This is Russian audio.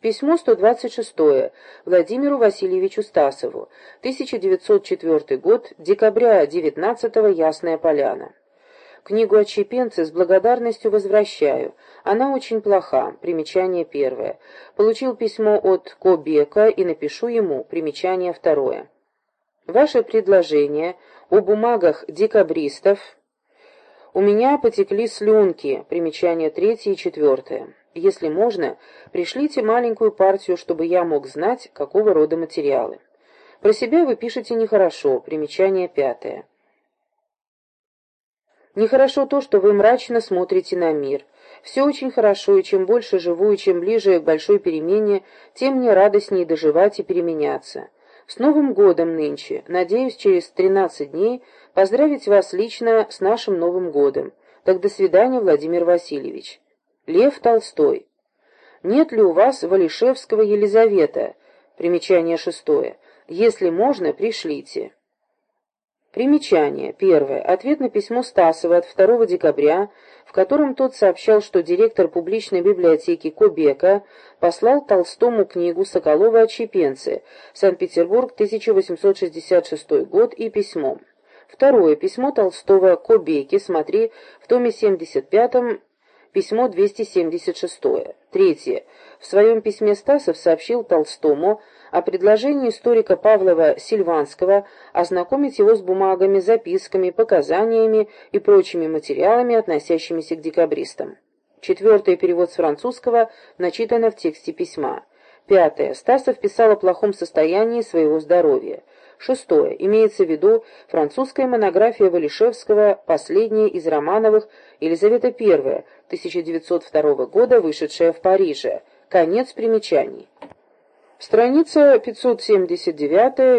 Письмо 126 Владимиру Васильевичу Стасову. 1904 год, декабря 19 -го, Ясная Поляна. Книгу «Отщепенцы» с благодарностью возвращаю. Она очень плоха. Примечание первое. Получил письмо от Кобека и напишу ему. Примечание второе. Ваше предложение о бумагах декабристов. У меня потекли слюнки. Примечание третье и четвертое. Если можно, пришлите маленькую партию, чтобы я мог знать, какого рода материалы. Про себя вы пишете нехорошо. Примечание пятое. Нехорошо то, что вы мрачно смотрите на мир. Все очень хорошо, и чем больше живу, и чем ближе к большой перемене, тем мне радостнее доживать и переменяться. С Новым годом нынче. Надеюсь, через 13 дней поздравить вас лично с нашим Новым годом. Так до свидания, Владимир Васильевич. Лев Толстой. Нет ли у вас Валишевского Елизавета? Примечание шестое. Если можно, пришлите. Примечание. Первое. Ответ на письмо Стасова от 2 декабря, в котором тот сообщал, что директор публичной библиотеки Кобека послал Толстому книгу Соколова «Отщепенцы», Санкт-Петербург, 1866 год, и письмо. Второе. Письмо Толстого Кобеке, смотри, в томе 75 Письмо 276. Третье. В своем письме Стасов сообщил Толстому о предложении историка Павлова Сильванского ознакомить его с бумагами, записками, показаниями и прочими материалами, относящимися к декабристам. Четвертое. Перевод с французского начитано в тексте письма. Пятое. Стасов писал о плохом состоянии своего здоровья. Шестое. Имеется в виду французская монография Валишевского, последняя из Романовых, Елизавета I, 1902 года, вышедшая в Париже. Конец примечаний. Страница 579